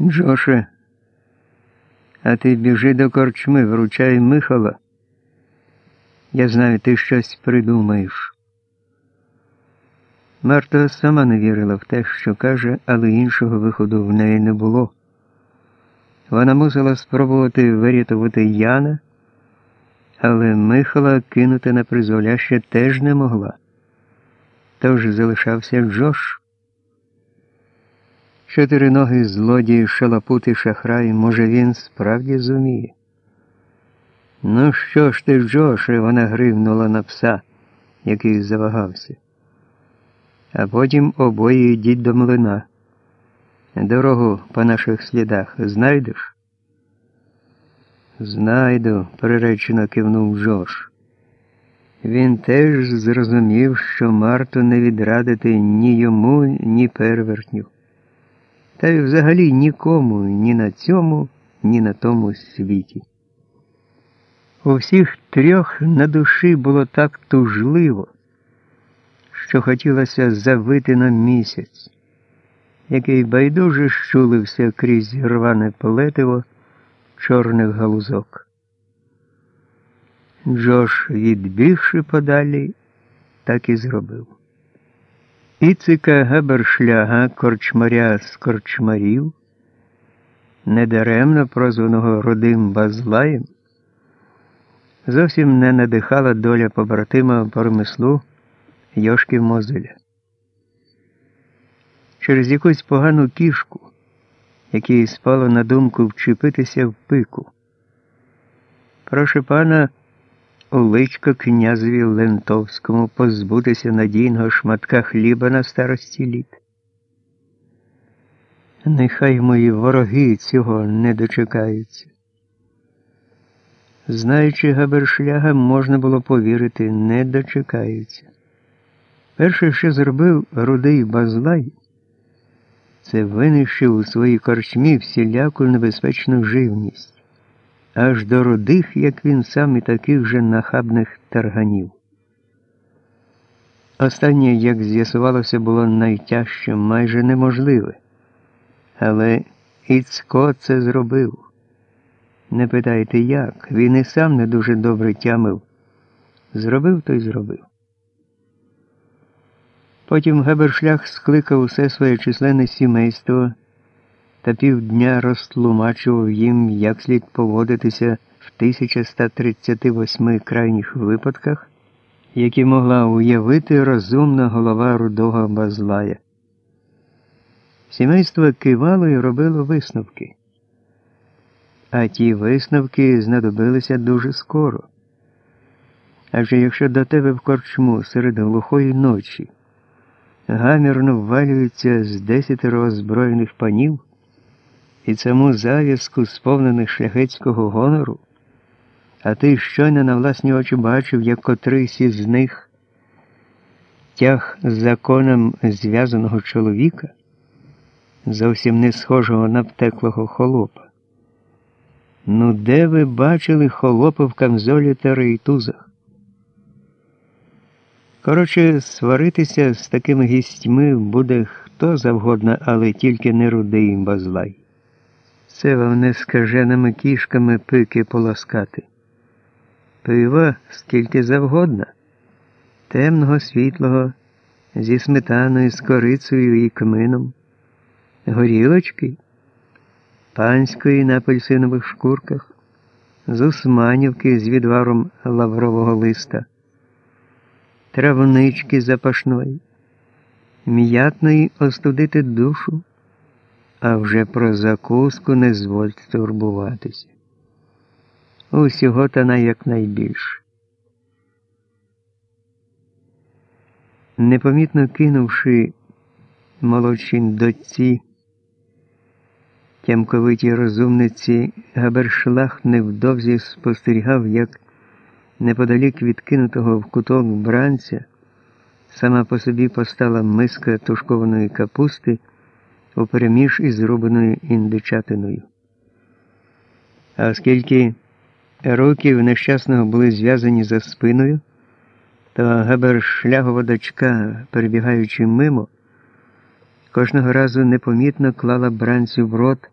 Джоше, а ти біжи до корчми, вручай Михала. Я знаю, ти щось придумаєш. Марта сама не вірила в те, що каже, але іншого виходу в неї не було. Вона мусила спробувати вирятувати Яна, але Михала кинути на призволяще теж не могла. Тож залишався Джош. Чотириноги злодій, шалапути шахрай, може, він справді зуміє. Ну що ж ти, Джоше, вона гривнула на пса, який завагався. А потім обоє йдіть до млина. Дорогу по наших слідах знайдеш? Знайду, переречено кивнув Джош. Він теж зрозумів, що Марту не відрадити ні йому, ні первертню. Та й взагалі нікому ні на цьому, ні на тому світі. У всіх трьох на душі було так тужливо, що хотілося завити на місяць, який байдуже щулився крізь рване полетиво чорних галузок. Джош, відбігши подалі, так і зробив. Іцика Габершляга, корчмаря з корчмарів, недаремно прозваного родим Базлаєм, зовсім не надихала доля побратима по ремеслу Йошки Мозеля. Через якусь погану кішку, якій спало на думку вчепитися в пику. Прошу пана личко князеві Лентовському позбутися надійного шматка хліба на старості літ. Нехай мої вороги цього не дочекаються. Знаючи Габершляга, можна було повірити, не дочекаються. Перше, що зробив рудий Базлай, це винищив у своїй корчмі всіляку небезпечну живність аж до рудих, як він сам і таких же нахабних тарганів. Останнє, як з'ясувалося, було найтяжче, майже неможливе. Але Іцко це зробив. Не питайте як, він і сам не дуже добре тямив. Зробив то й зробив. Потім Габершлях скликав усе своє численне сімейство та півдня розтлумачував їм, як слід поводитися в 1138 крайніх випадках, які могла уявити розумна голова рудого Базлая. Сімейство кивало і робило висновки. А ті висновки знадобилися дуже скоро. Адже якщо до тебе в корчму серед глухої ночі гамірно ввалюються з десятеро озброєних панів, і цьому зав'язку, сповнених шляхетського гонору, а ти щойно на власні очі бачив, як котрийсь із них тяг з законом зв'язаного чоловіка, зовсім не схожого на втеклого холопа. Ну, де ви бачили холопа в камзолі та рейтузах? Коротше, сваритися з такими гістьми буде хто завгодно, але тільки не рудий базлай. Це вам не скаженими кішками пики полоскати. Пива скільки завгодно, темного, світлого, зі сметаною, з корицею і кмином, горілочки, панської на апельсинових шкурках, з усманівки з відваром лаврового листа, травнички запашної, м'ятної остудити душу а вже про закуску не звольте турбуватися. Усього та на якнайбільше. Непомітно кинувши молодшій дочці, тямковитій розумниці, Габершлах невдовзі спостерігав, як неподалік відкинутого в куток бранця сама по собі постала миска тушкованої капусти упереміж із зробленою індичатиною. А оскільки руки нещасного були зв'язані за спиною, то габершлягова дочка, перебігаючи мимо, кожного разу непомітно клала бранцю в рот